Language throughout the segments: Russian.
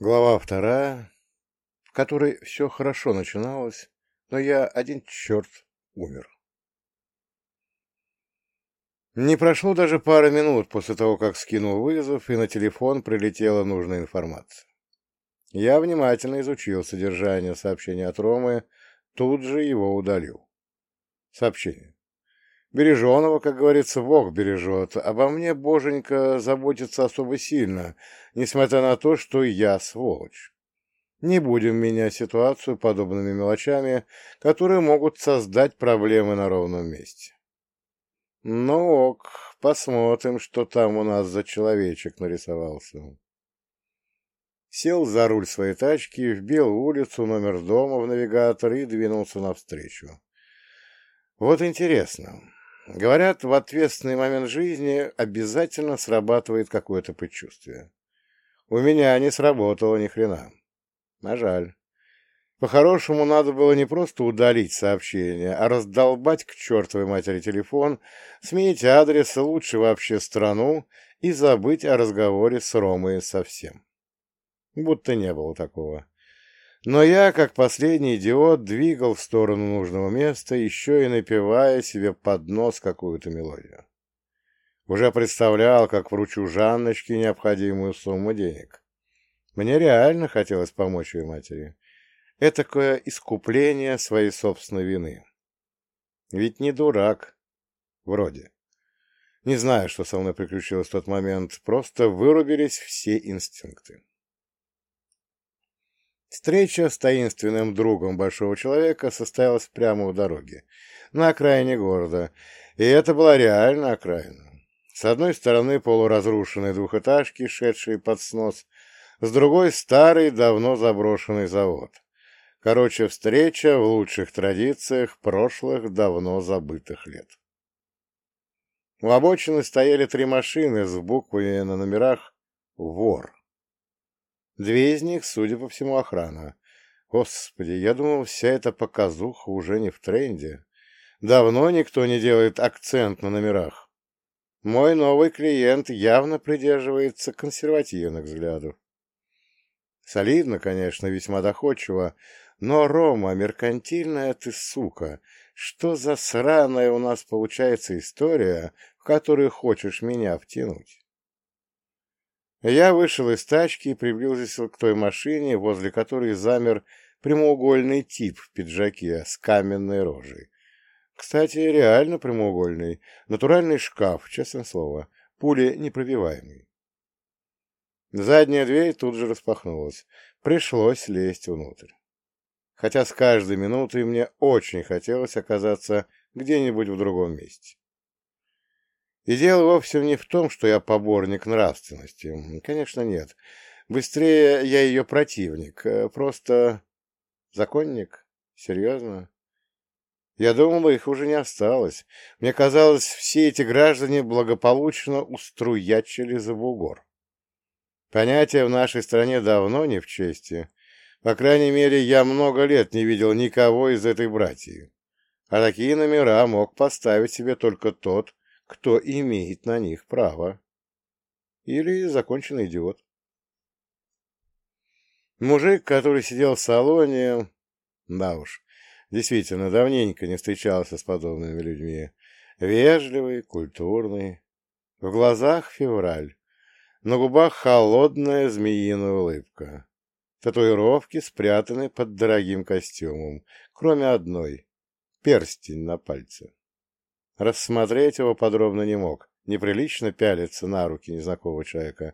Глава вторая, в которой все хорошо начиналось, но я один черт умер. Не прошло даже пары минут после того, как скинул вызов, и на телефон прилетела нужная информация. Я внимательно изучил содержание сообщения от Ромы, тут же его удалил. Сообщение. Береженого, как говорится, Бог бережет. Обо мне Боженька заботится особо сильно, несмотря на то, что я сволочь. Не будем менять ситуацию подобными мелочами, которые могут создать проблемы на ровном месте. Ну ок, посмотрим, что там у нас за человечек нарисовался. Сел за руль своей тачки, вбил улицу, номер дома в навигатор и двинулся навстречу. Вот интересно, Говорят, в ответственный момент жизни обязательно срабатывает какое-то предчувствие. У меня не сработало ни хрена. А жаль. По-хорошему, надо было не просто удалить сообщение, а раздолбать к чертовой матери телефон, сменить адрес, лучше вообще страну и забыть о разговоре с Ромой совсем. Будто не было такого. Но я, как последний идиот, двигал в сторону нужного места, еще и напевая себе под нос какую-то мелодию. Уже представлял, как вручу Жанночке необходимую сумму денег. Мне реально хотелось помочь ее матери. Это такое искупление своей собственной вины. Ведь не дурак. Вроде. Не знаю, что со мной приключилось в тот момент, просто вырубились все инстинкты. Встреча с таинственным другом большого человека состоялась прямо у дороги, на окраине города, и это была реально окраина. С одной стороны полуразрушенные двухэтажки, шедшие под снос, с другой — старый, давно заброшенный завод. Короче, встреча в лучших традициях прошлых, давно забытых лет. У обочины стояли три машины с буквами на номерах «Вор». Две из них, судя по всему, охрана. Господи, я думал, вся эта показуха уже не в тренде. Давно никто не делает акцент на номерах. Мой новый клиент явно придерживается консервативных взглядов. Солидно, конечно, весьма доходчиво, но, Рома, меркантильная ты сука, что за сраная у нас получается история, в которую хочешь меня втянуть? Я вышел из тачки и приблизился к той машине, возле которой замер прямоугольный тип в пиджаке с каменной рожей. Кстати, реально прямоугольный, натуральный шкаф, честное слово, пули непробиваемый. Задняя дверь тут же распахнулась. Пришлось лезть внутрь. Хотя с каждой минутой мне очень хотелось оказаться где-нибудь в другом месте. И дело вовсе не в том, что я поборник нравственности. Конечно, нет. Быстрее я ее противник. Э, просто... Законник? Серьезно? Я думал, их уже не осталось. Мне казалось, все эти граждане благополучно уструячили за бугор. Понятие в нашей стране давно не в чести. По крайней мере, я много лет не видел никого из этой братьи. А такие номера мог поставить себе только тот, кто имеет на них право. Или законченный идиот. Мужик, который сидел в салоне... Да уж, действительно, давненько не встречался с подобными людьми. Вежливый, культурный. В глазах февраль. На губах холодная змеиная улыбка. Татуировки спрятаны под дорогим костюмом, кроме одной — перстень на пальце. Рассмотреть его подробно не мог. Неприлично пялиться на руки незнакомого человека.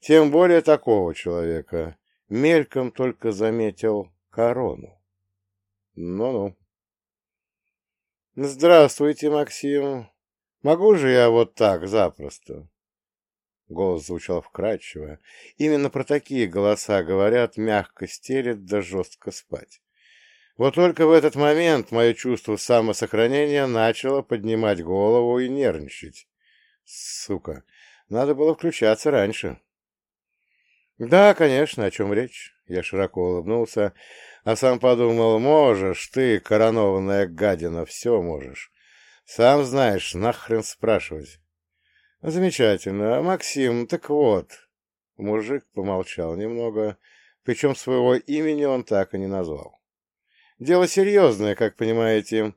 Тем более такого человека. Мельком только заметил корону. Ну-ну. «Здравствуйте, Максим. Могу же я вот так запросто?» Голос звучал вкрадчиво. Именно про такие голоса говорят, мягко стелет да жестко спать. Вот только в этот момент мое чувство самосохранения начало поднимать голову и нервничать. Сука, надо было включаться раньше. Да, конечно, о чем речь. Я широко улыбнулся, а сам подумал, можешь ты, коронованная гадина, все можешь. Сам знаешь, нахрен спрашивать. Замечательно. Максим, так вот, Мужик помолчал немного, причем своего имени он так и не назвал. Дело серьезное, как понимаете.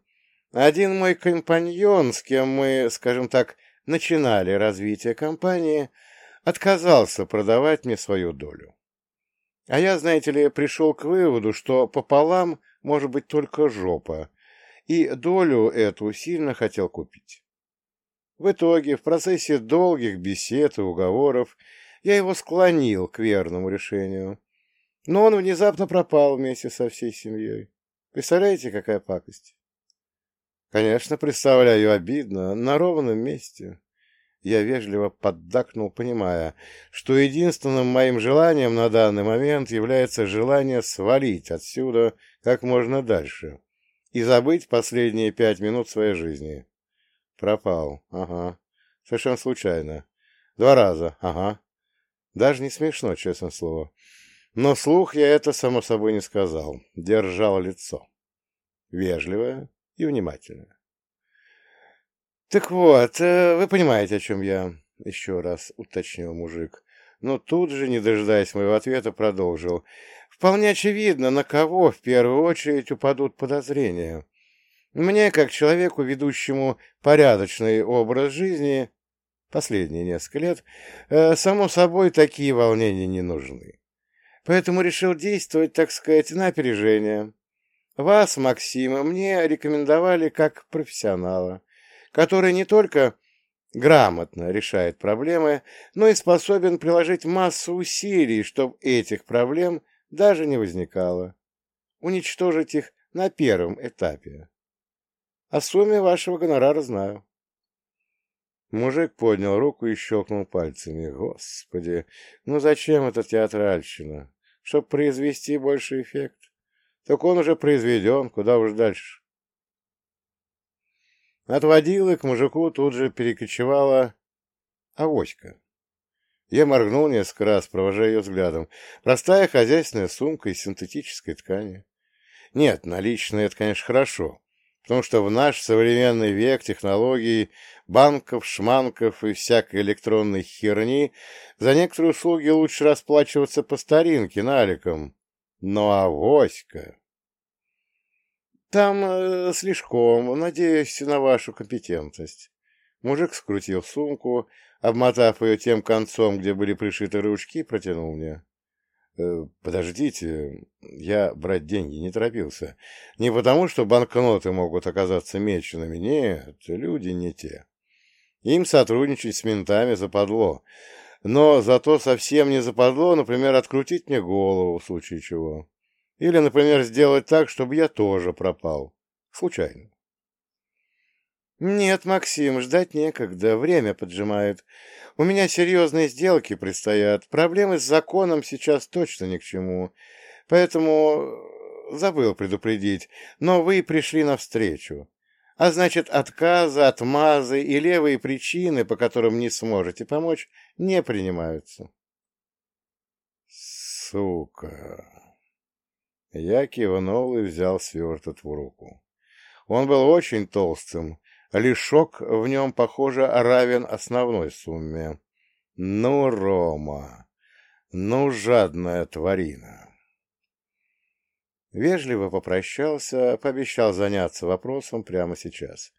Один мой компаньон, с кем мы, скажем так, начинали развитие компании, отказался продавать мне свою долю. А я, знаете ли, пришел к выводу, что пополам может быть только жопа, и долю эту сильно хотел купить. В итоге, в процессе долгих бесед и уговоров, я его склонил к верному решению. Но он внезапно пропал вместе со всей семьей. Представляете, какая пакость? Конечно, представляю обидно, на ровном месте. Я вежливо поддакнул, понимая, что единственным моим желанием на данный момент является желание свалить отсюда как можно дальше и забыть последние пять минут своей жизни. Пропал, ага. Совершенно случайно. Два раза, ага. Даже не смешно, честное слово. Но слух я это, само собой, не сказал. Держал лицо. Вежливое и внимательное. «Так вот, э, вы понимаете, о чем я?» — еще раз уточнил мужик. Но тут же, не дожидаясь моего ответа, продолжил. «Вполне очевидно, на кого в первую очередь упадут подозрения. Мне, как человеку, ведущему порядочный образ жизни, последние несколько лет, э, само собой, такие волнения не нужны. Поэтому решил действовать, так сказать, на опережение. Вас, Максима, мне рекомендовали как профессионала который не только грамотно решает проблемы, но и способен приложить массу усилий, чтобы этих проблем даже не возникало. Уничтожить их на первом этапе. О сумме вашего гонорара знаю. Мужик поднял руку и щелкнул пальцами. Господи, ну зачем эта театральщина? Чтоб произвести больший эффект. Так он уже произведен, куда уж дальше. От водилы к мужику тут же перекочевала авоська. Я моргнул несколько раз, провожая ее взглядом. Простая хозяйственная сумка из синтетической ткани. Нет, наличные — это, конечно, хорошо, потому что в наш современный век технологий, банков, шманков и всякой электронной херни за некоторые услуги лучше расплачиваться по старинке, наликом. Но авоська... Там э, слишком, надеюсь на вашу компетентность. Мужик скрутил сумку, обмотав ее тем концом, где были пришиты ручки, протянул мне. «Э, «Подождите, я брать деньги не торопился. Не потому, что банкноты могут оказаться меченными. Нет, люди не те. Им сотрудничать с ментами западло. Но зато совсем не западло, например, открутить мне голову в случае чего. Или, например, сделать так, чтобы я тоже пропал. Случайно. Нет, Максим, ждать некогда, время поджимает. У меня серьезные сделки предстоят. Проблемы с законом сейчас точно ни к чему. Поэтому э, забыл предупредить, но вы пришли навстречу. А значит, отказы, отмазы и левые причины, по которым не сможете помочь, не принимаются. Сука. Я кивнул и взял сверток в руку. Он был очень толстым, лишок в нем, похоже, равен основной сумме. Ну, Рома, ну, жадная тварина. Вежливо попрощался, пообещал заняться вопросом прямо сейчас.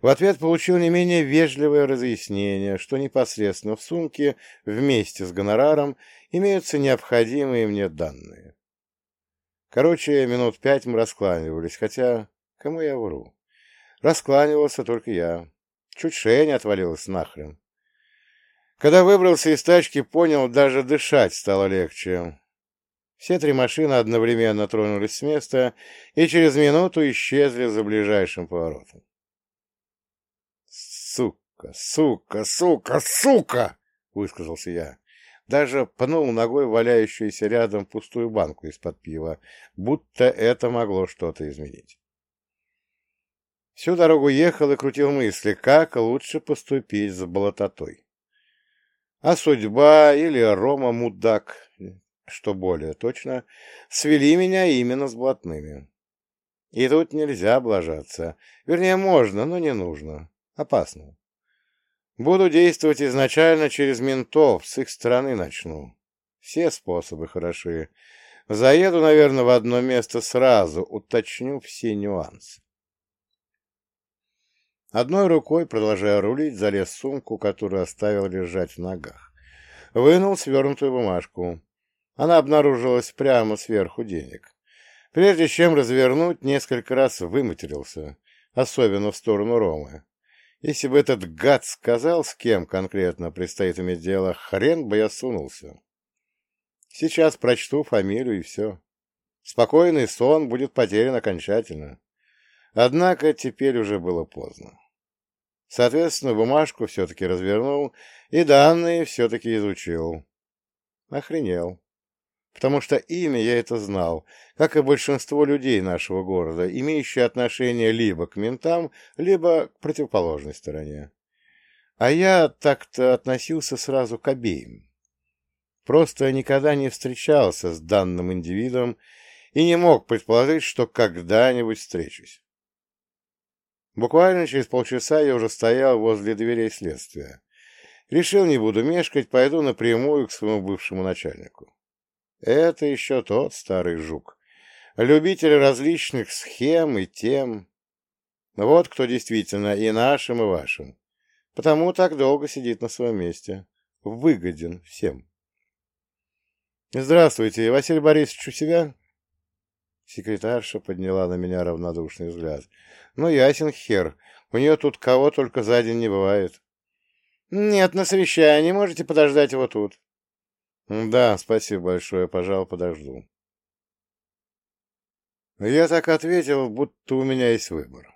В ответ получил не менее вежливое разъяснение, что непосредственно в сумке вместе с гонораром имеются необходимые мне данные. Короче, минут пять мы раскланивались, хотя кому я вру? Раскланивался только я. Чуть шея не отвалилась нахрен. Когда выбрался из тачки, понял, даже дышать стало легче. Все три машины одновременно тронулись с места и через минуту исчезли за ближайшим поворотом. «Сука, сука, сука, сука!» — высказался я. Даже пнул ногой валяющуюся рядом пустую банку из-под пива, будто это могло что-то изменить. Всю дорогу ехал и крутил мысли, как лучше поступить с болототой. А судьба или Рома-мудак, что более точно, свели меня именно с блатными. И тут нельзя облажаться. Вернее, можно, но не нужно. Опасно. Буду действовать изначально через ментов, с их стороны начну. Все способы хороши. Заеду, наверное, в одно место сразу, уточню все нюансы. Одной рукой, продолжая рулить, залез в сумку, которую оставил лежать в ногах. Вынул свернутую бумажку. Она обнаружилась прямо сверху денег. Прежде чем развернуть, несколько раз выматерился, особенно в сторону Ромы. Если бы этот гад сказал, с кем конкретно предстоит иметь дело, хрен бы я сунулся. Сейчас прочту фамилию и все. Спокойный сон будет потерян окончательно. Однако теперь уже было поздно. Соответственно, бумажку все-таки развернул и данные все-таки изучил. Охренел. Потому что имя я это знал, как и большинство людей нашего города, имеющие отношение либо к ментам, либо к противоположной стороне. А я так-то относился сразу к обеим. Просто никогда не встречался с данным индивидом и не мог предположить, что когда-нибудь встречусь. Буквально через полчаса я уже стоял возле дверей следствия. Решил, не буду мешкать, пойду напрямую к своему бывшему начальнику. Это еще тот старый жук. Любитель различных схем и тем. Вот кто действительно и нашим, и вашим. Потому так долго сидит на своем месте. Выгоден всем. «Здравствуйте, Василий Борисович у себя?» Секретарша подняла на меня равнодушный взгляд. «Ну, ясен хер. У нее тут кого только за день не бывает». «Нет, на совещании. Можете подождать его тут». «Да, спасибо большое. Пожалуй, подожду». Я так ответил, будто у меня есть выбор.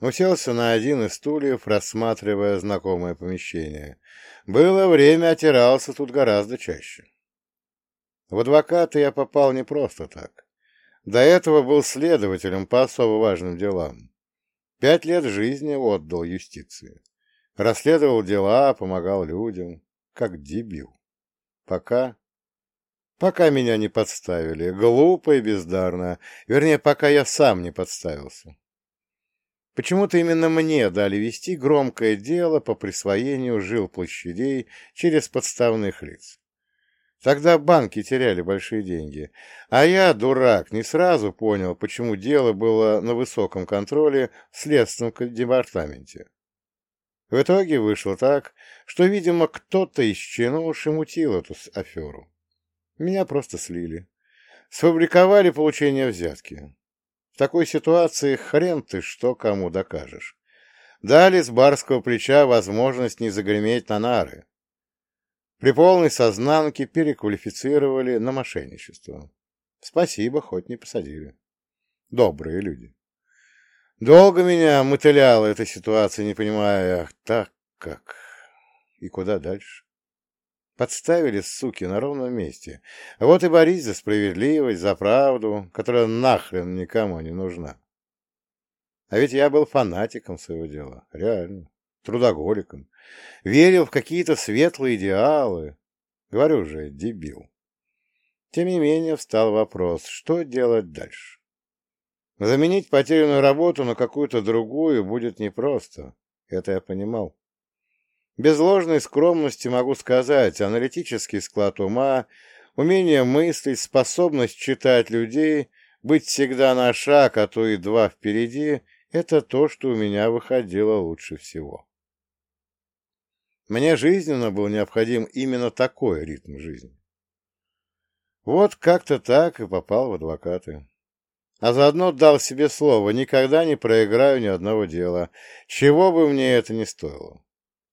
Уселся на один из стульев, рассматривая знакомое помещение. Было время, отирался тут гораздо чаще. В адвокаты я попал не просто так. До этого был следователем по особо важным делам. Пять лет жизни отдал юстиции. Расследовал дела, помогал людям. Как дебил. Пока... Пока меня не подставили. Глупо и бездарно. Вернее, пока я сам не подставился. Почему-то именно мне дали вести громкое дело по присвоению жилплощадей через подставных лиц. Тогда банки теряли большие деньги. А я, дурак, не сразу понял, почему дело было на высоком контроле в Следственном департаменте. В итоге вышло так, что, видимо, кто-то из чиновших мутил эту аферу. Меня просто слили. Сфабриковали получение взятки. В такой ситуации хрен ты что кому докажешь. Дали с барского плеча возможность не загреметь на нары. При полной сознанке переквалифицировали на мошенничество. Спасибо, хоть не посадили. Добрые люди. Долго меня мотыляла эта ситуация, не понимая, так как и куда дальше. Подставили, суки, на ровном месте. Вот и борись за справедливость, за правду, которая нахрен никому не нужна. А ведь я был фанатиком своего дела, реально трудоголиком, верил в какие-то светлые идеалы. Говорю же, дебил. Тем не менее, встал вопрос, что делать дальше. Заменить потерянную работу на какую-то другую будет непросто. Это я понимал. Без ложной скромности могу сказать, аналитический склад ума, умение мыслить, способность читать людей, быть всегда на шаг, а то и два впереди — это то, что у меня выходило лучше всего. Мне жизненно был необходим именно такой ритм жизни. Вот как-то так и попал в адвокаты. А заодно дал себе слово, никогда не проиграю ни одного дела, чего бы мне это ни стоило.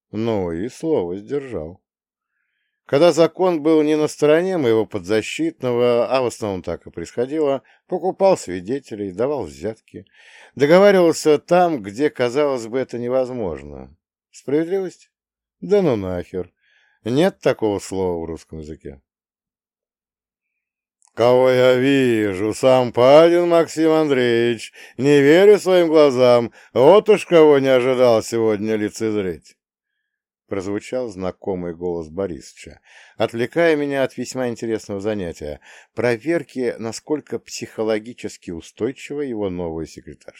Ну и слово сдержал. Когда закон был не на стороне моего подзащитного, а в основном так и происходило, покупал свидетелей, давал взятки, договаривался там, где, казалось бы, это невозможно. Справедливость? Да ну нахер. Нет такого слова в русском языке. «Кого я вижу? Сам Падин Максим Андреевич. Не верю своим глазам. Вот уж кого не ожидал сегодня лицезреть!» Прозвучал знакомый голос Борисовича, отвлекая меня от весьма интересного занятия — проверки, насколько психологически устойчива его новый секретарь.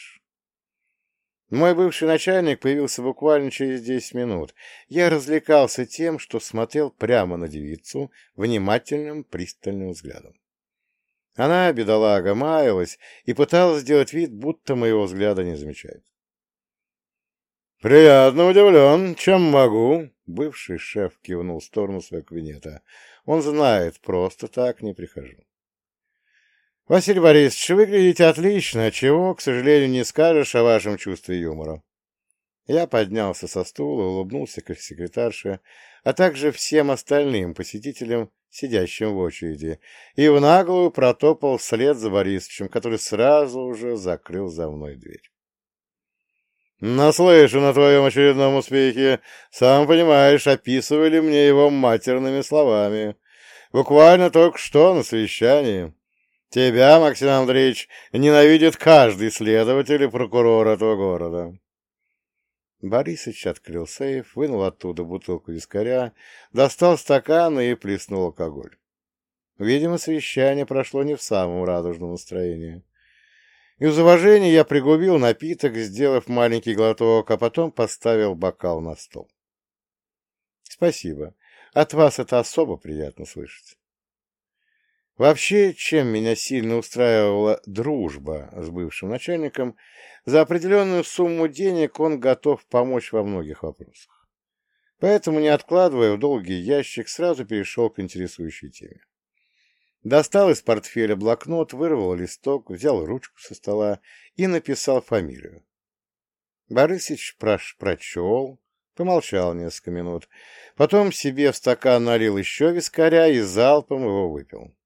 Мой бывший начальник появился буквально через десять минут. Я развлекался тем, что смотрел прямо на девицу внимательным, пристальным взглядом. Она, бедолага, маялась и пыталась сделать вид, будто моего взгляда не замечает. «Приятно удивлен. Чем могу?» Бывший шеф кивнул в сторону своего кабинета. «Он знает, просто так не прихожу». «Василий Борисович, выглядите отлично, чего, к сожалению, не скажешь о вашем чувстве юмора». Я поднялся со стула, улыбнулся к секретарше, а также всем остальным посетителям, сидящим в очереди, и в наглую протопал вслед за Борисовичем, который сразу уже закрыл за мной дверь. «Наслышан о твоем очередном успехе. Сам понимаешь, описывали мне его матерными словами. Буквально только что на совещании». Тебя, Максим Андреевич, ненавидит каждый следователь и прокурор этого города. Борисыч открыл сейф, вынул оттуда бутылку вискаря, достал стакан и плеснул алкоголь. Видимо, совещание прошло не в самом радужном настроении. Из уважения я пригубил напиток, сделав маленький глоток, а потом поставил бокал на стол. Спасибо. От вас это особо приятно слышать. Вообще, чем меня сильно устраивала дружба с бывшим начальником, за определенную сумму денег он готов помочь во многих вопросах. Поэтому, не откладывая в долгий ящик, сразу перешел к интересующей теме. Достал из портфеля блокнот, вырвал листок, взял ручку со стола и написал фамилию. Борисыч прош прочел, помолчал несколько минут, потом себе в стакан налил еще вискаря и залпом его выпил.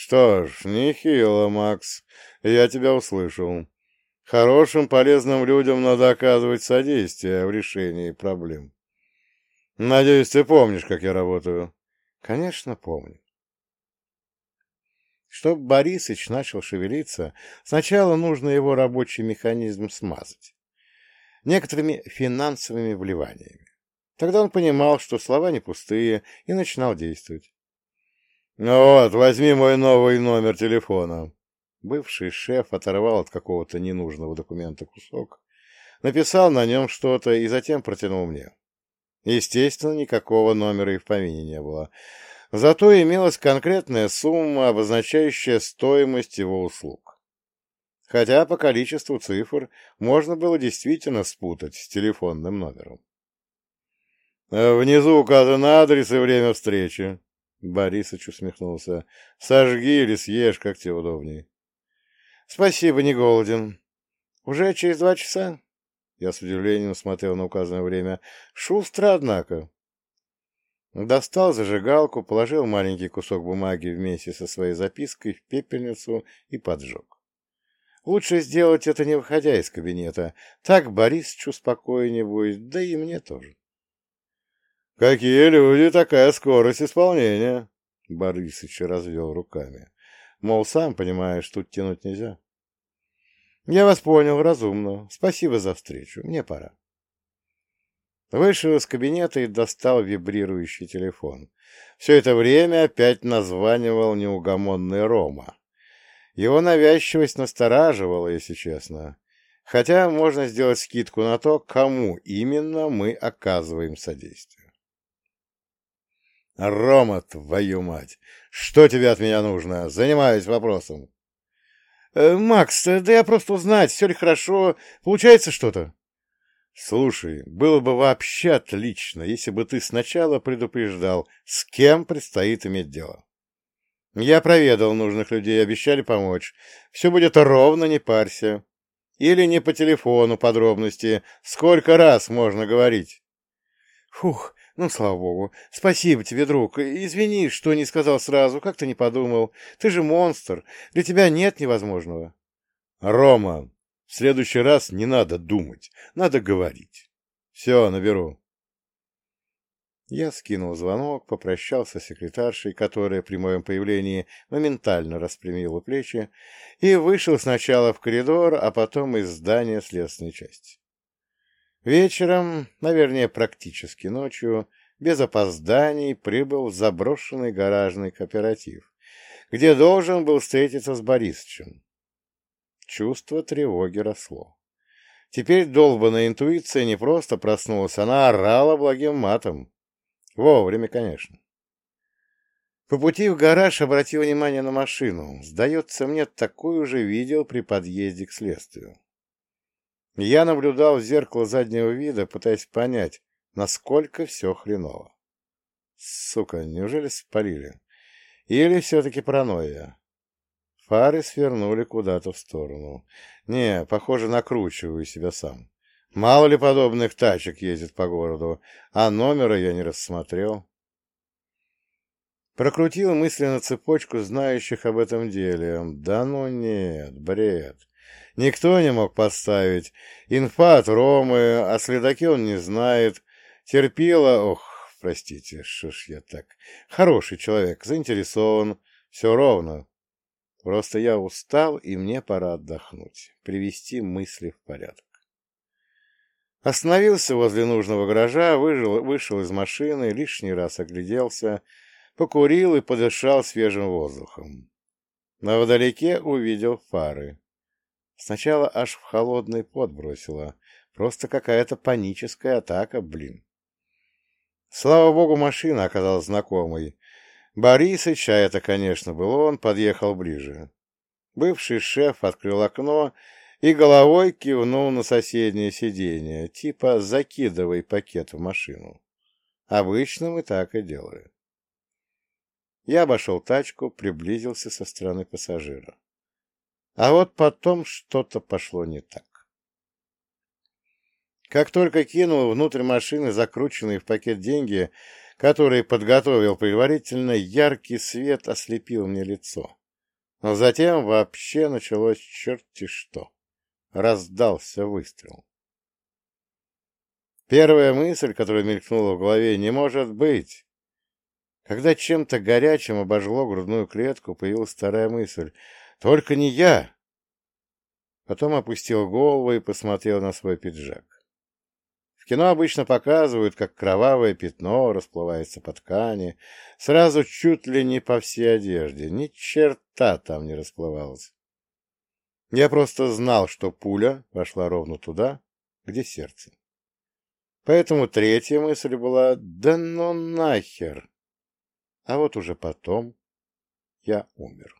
Что ж, нехило, Макс. Я тебя услышал. Хорошим, полезным людям надо оказывать содействие в решении проблем. Надеюсь, ты помнишь, как я работаю? Конечно, помню. Чтобы Борисыч начал шевелиться, сначала нужно его рабочий механизм смазать. Некоторыми финансовыми вливаниями. Тогда он понимал, что слова не пустые, и начинал действовать. «Ну вот, возьми мой новый номер телефона». Бывший шеф оторвал от какого-то ненужного документа кусок, написал на нем что-то и затем протянул мне. Естественно, никакого номера и в помине не было. Зато имелась конкретная сумма, обозначающая стоимость его услуг. Хотя по количеству цифр можно было действительно спутать с телефонным номером. «Внизу указан адрес и время встречи», Борисыч усмехнулся. Сожги или съешь, как тебе удобнее. Спасибо, не голоден. Уже через два часа? Я с удивлением смотрел на указанное время. Шустро, однако. Достал зажигалку, положил маленький кусок бумаги вместе со своей запиской в пепельницу и поджег. Лучше сделать это, не выходя из кабинета. Так Борисычу спокойнее будет, да и мне тоже. «Какие люди, такая скорость исполнения!» Борисыч развел руками. Мол, сам понимаешь, тут тянуть нельзя. «Я вас понял, разумно. Спасибо за встречу. Мне пора». Вышел из кабинета и достал вибрирующий телефон. Все это время опять названивал неугомонный Рома. Его навязчивость настораживала, если честно. Хотя можно сделать скидку на то, кому именно мы оказываем содействие. «Рома, твою мать! Что тебе от меня нужно? Занимаюсь вопросом». Э, «Макс, да я просто узнать, все ли хорошо, получается что-то?» «Слушай, было бы вообще отлично, если бы ты сначала предупреждал, с кем предстоит иметь дело. Я проведал нужных людей, обещали помочь. Все будет ровно, не парься. Или не по телефону подробности. Сколько раз можно говорить?» «Фух, ну, слава богу. Спасибо тебе, друг. Извини, что не сказал сразу, как ты не подумал. Ты же монстр. Для тебя нет невозможного. Рома, в следующий раз не надо думать, надо говорить. Все, наберу. Я скинул звонок, попрощался с секретаршей, которая при моем появлении моментально распрямила плечи, и вышел сначала в коридор, а потом из здания следственной части. Вечером, наверное, практически ночью, без опозданий прибыл в заброшенный гаражный кооператив, где должен был встретиться с Борисовичем. Чувство тревоги росло. Теперь долбанная интуиция не просто проснулась, она орала благим матом. Вовремя, конечно. По пути в гараж обратил внимание на машину. Сдается мне, такую же видел при подъезде к следствию. Я наблюдал в зеркало заднего вида, пытаясь понять, насколько все хреново. Сука, неужели спалили? Или все-таки паранойя? Фары свернули куда-то в сторону. Не, похоже, накручиваю себя сам. Мало ли подобных тачек ездит по городу, а номера я не рассмотрел. Прокрутил мысленно цепочку знающих об этом деле. Да ну нет, бред. Никто не мог поставить. Инфа от Ромы, а следаки он не знает. Терпила, ох, простите, что ж я так. Хороший человек, заинтересован, все ровно. Просто я устал, и мне пора отдохнуть, привести мысли в порядок. Остановился возле нужного гаража, выжил, вышел из машины, лишний раз огляделся, покурил и подышал свежим воздухом. На вдалеке увидел фары. Сначала аж в холодный пот бросило. Просто какая-то паническая атака, блин. Слава богу, машина оказалась знакомой. Борисыч, а это, конечно, был он, подъехал ближе. Бывший шеф открыл окно и головой кивнул на соседнее сиденье, типа «закидывай пакет в машину». Обычно мы так и делаем. Я обошел тачку, приблизился со стороны пассажира. А вот потом что-то пошло не так. Как только кинул внутрь машины закрученные в пакет деньги, которые подготовил предварительно, яркий свет ослепил мне лицо. Но затем вообще началось черти что. Раздался выстрел. Первая мысль, которая мелькнула в голове, не может быть. Когда чем-то горячим обожгло грудную клетку, появилась вторая мысль. «Только не я!» Потом опустил голову и посмотрел на свой пиджак. В кино обычно показывают, как кровавое пятно расплывается по ткани, сразу чуть ли не по всей одежде. Ни черта там не расплывалось. Я просто знал, что пуля вошла ровно туда, где сердце. Поэтому третья мысль была «Да ну нахер!» А вот уже потом я умер.